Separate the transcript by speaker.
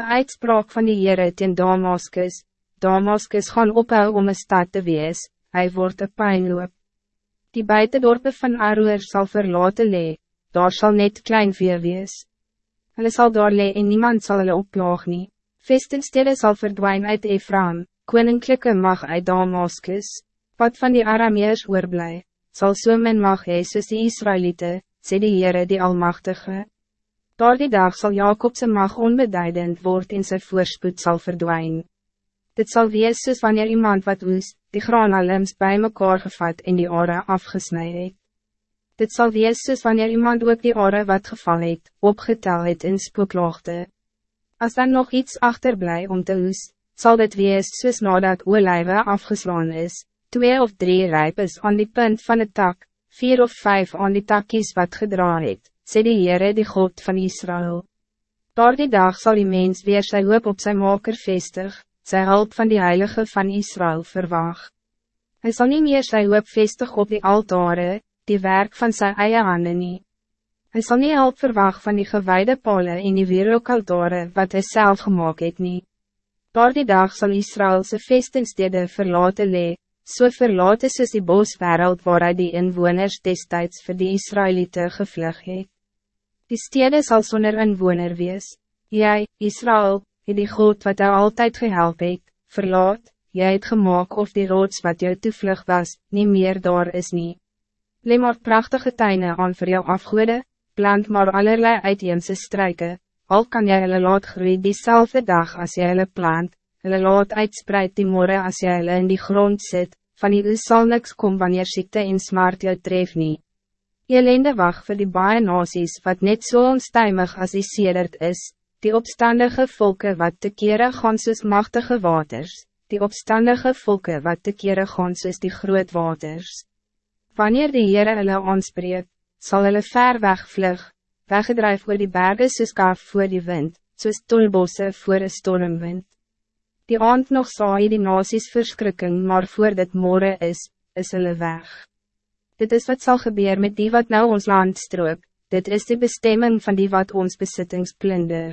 Speaker 1: Een uitspraak van die Heere teen Damaskus, Damaskus gaan ophou om een stad te wees, hy word een pijnloop. Die buitendorpe van Aroer sal verlaten lee, daar zal net klein vee wees. Hulle sal daar lee en niemand zal hulle opplaag nie. Vestenstede sal verdwijn uit Ephraim, koninklijke mag uit Damaskus, wat van die Arameers oorblij, zal so min mag hee soos die Israëlieten, sê die Heere die Almachtige. Door die dag zal Jacobse mag onbeduidend worden en zijn voorspoed zal verdwijnen. Dit zal wees soos wanneer iemand wat woes, die granalims bij mekaar gevat en die ore afgesnijd het. Dit zal wees soos wanneer iemand ook die ore wat geval het, opgetel het in spookloogte. Als dan nog iets achterblij om te woes, zal dit wees soos nadat olijwe afgeslaan is, twee of drie rijp is aan die punt van het tak, vier of vijf aan die takkies wat gedraaid het sê die Heere die God van Israël. Door die dag zal die mens weer sy hoop op zijn maker vestig, sy hulp van die Heilige van Israël verwaag. Hij zal niet meer sy hoop vestig op die altare, die werk van zijn eie handen nie. Hy sal nie hulp verwaag van die gewijde pole en die weerookaltare wat hij zelf gemaakt het nie. Door die dag zal Israëlse vestingstede verlaten lee, so verlaten soos die boswereld waaruit die inwoners destijds voor die Israëlieten gevlug het. Die stede zal zonder inwoner wees. Jij, Israël, het die God wat jou altijd gehelp het, verlaat, jy het gemaakt of die rots wat jou toevlug was, niet meer daar is nie. Le maar prachtige tuine aan voor jou afgoede, plant maar allerlei uiteense strijken, al kan jy hulle laat groei diezelfde dag als jy hulle plant, hulle laat uitspreid die morgen als jy hulle in die grond zit, van die sal niks kom wanneer ziekte en smart jou tref nie. Elende wacht voor die baie nasies wat net zo so onstuimig als die sedert is, die opstandige volken wat te kere gaan soos machtige waters, die opstandige volken wat te kere gaan soos die groot waters. Wanneer die Heere hulle aanspreek, sal hulle ver wegvlug, weggedrijf oor die bergen soos kaf voor die wind, soos tolbosse voor een stormwind. Die aand nog saai die nasies verschrikking, maar voor dit morgen is, is hulle weg. Dit is wat zal gebeuren met die wat nou ons land strook, dit is de bestemming van die wat ons besittings plunder.